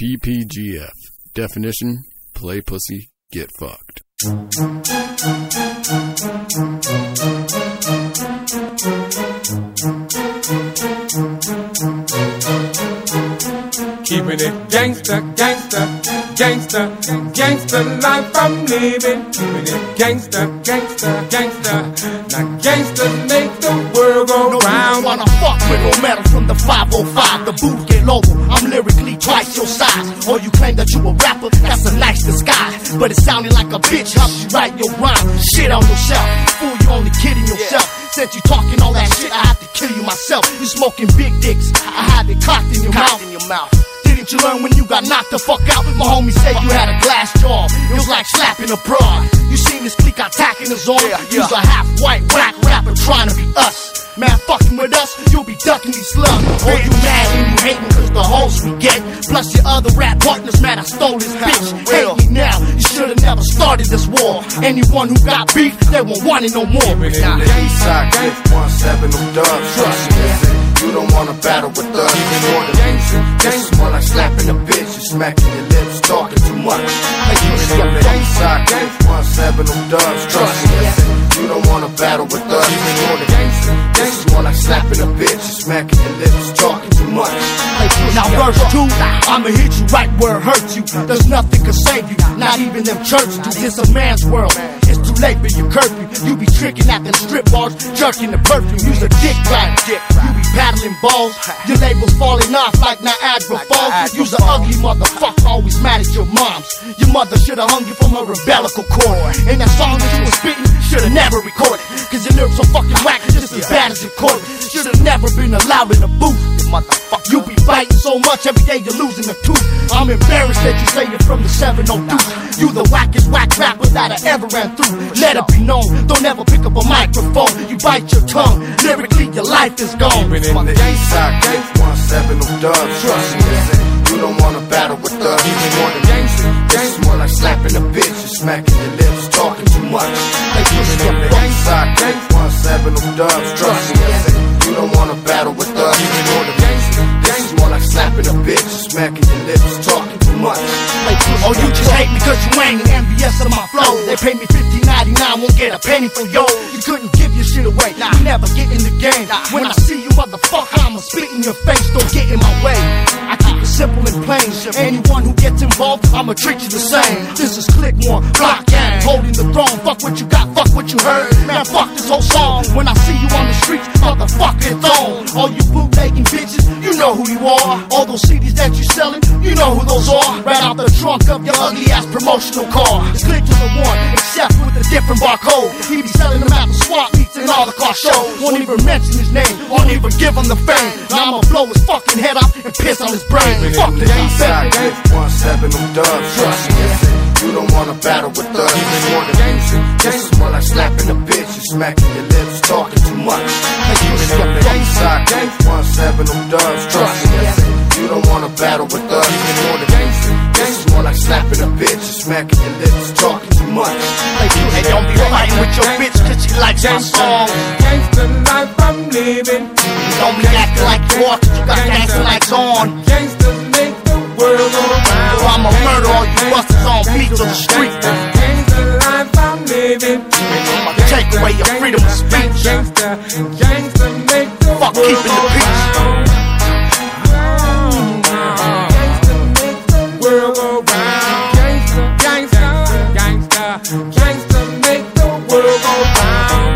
PPGF. Definition play pussy, get fucked. Gangster, gangster, gangster, gangster life I'm living. Keeping it gangster, gangster, gangster. Now gangsters make the world go No round. wanna fuck with no metal from the 505. The booth get lower. I'm lyrically twice your size. Or you claim that you a rapper, that's a nice disguise. But it sounded like a bitch helps you write your rhyme. Shit on yourself. Fool, you only kidding yourself. Since you talking all that shit, I have to kill you myself. You smoking big dicks. I have it cocked in your mouth. in your mouth. Didn't you learn when you got knocked the fuck out? My homie said you had a glass jaw. It was like slapping a broad. You seen this clique attacking his arm? You's a half white whack rapper trying to be us. Man, fucking with us, you'll be ducking these slugs. Or you mad and you hating cause the hoes we get. Plus your other rap partners, man, I stole this bitch. Hate me now, you should've never started this war. Anyone who got beef, they won't want it no more. Nah. The east side cliff, one seven of dubs. Trust me, you don't wanna battle with us. Smacking your lips, talking too much. Keeping it the east side cliff, one seven of dubs. Trust me, you don't wanna battle with us. More than This is more like slapping a bitch. You smacking your lips, verse two, I'ma hit you right where it hurts you. There's nothing can save you, not even them church dudes. It's a man's world. It's too late for your curfew. You be tricking at them strip bars, jerking the perfume. Use a dick ride. You be paddling balls. Your labels falling off like Niagara Falls. You's an ugly motherfucker, always mad Your mother should've hung you from a rebellical cord. And that song that you was spitting, should've never recorded. Cause your lyrics so fucking whack, just as bad as recorded. Should've never been allowed in the booth. You motherfucker. You be biting so much every day you're losing a tooth. I'm embarrassed that you say you're from the 702. You the wackest whack rapper that I ever ran through. Let it be known, don't ever pick up a microphone. You bite your tongue, lyrically your life is gone. Keeping it The east side cliff, one seven oh of dubs. Trust me, you don't wanna battle with us. More than This is more like slapping a bitch. and smacking your lips, talking too much. Keeping it the east side cliff, one seven of dubs. Trust me, listen, you don't wanna battle with us. More than This is more like slapping a bitch. and smacking your lips, talking too much. Oh, you just hate me cause you ain't envious of my flow. They pay me fifty ninety nine, won't get a penny from yo. You couldn't give your shit away, Nah. you never get in the game. When I see you, motherfucker, I'ma spit in your face, don't get in my way. I keep it simple Anyone who gets involved, I'ma treat you the same. This is Clika One, Block Gang, holding the throne. Fuck what you got, fuck what you heard. Man, fuck this whole song. When I see you on the streets, motherfucking thrown. All you bootlegging bitches, know who you are. All those CDs that you're selling, you know who those are. Right out the trunk of your ugly ass promotional car. It's clear to the one, except with a different barcode. He be selling them at the swap meets and all the car shows. Won't even mention his name, won't even give him the fame. Now I'ma blow his fucking head off and piss on his brain. Fuck this, The east side I cliff, one seven of dubs. Trust me, you don't wanna battle with us. More than This is more like slapping a bitch. You smacking your lips, talking too much. It the east side cliff, one seven of dubs. Trust me, listen, you don't wanna battle with us. More than This is more like slapping a bitch. You smacking your lips, talking too much. And don't be fighting with your bitch cause she likes my song. Gangster life I'm living. Don't be acting like you are cause you got gangster lights on. Gangsters make the world go round. Or I'ma murder all you busters on beats on the street. Gangster life I'm living. I'ma take away your freedom of speech. Gangster, gangster make the Fuck keeping the peace. down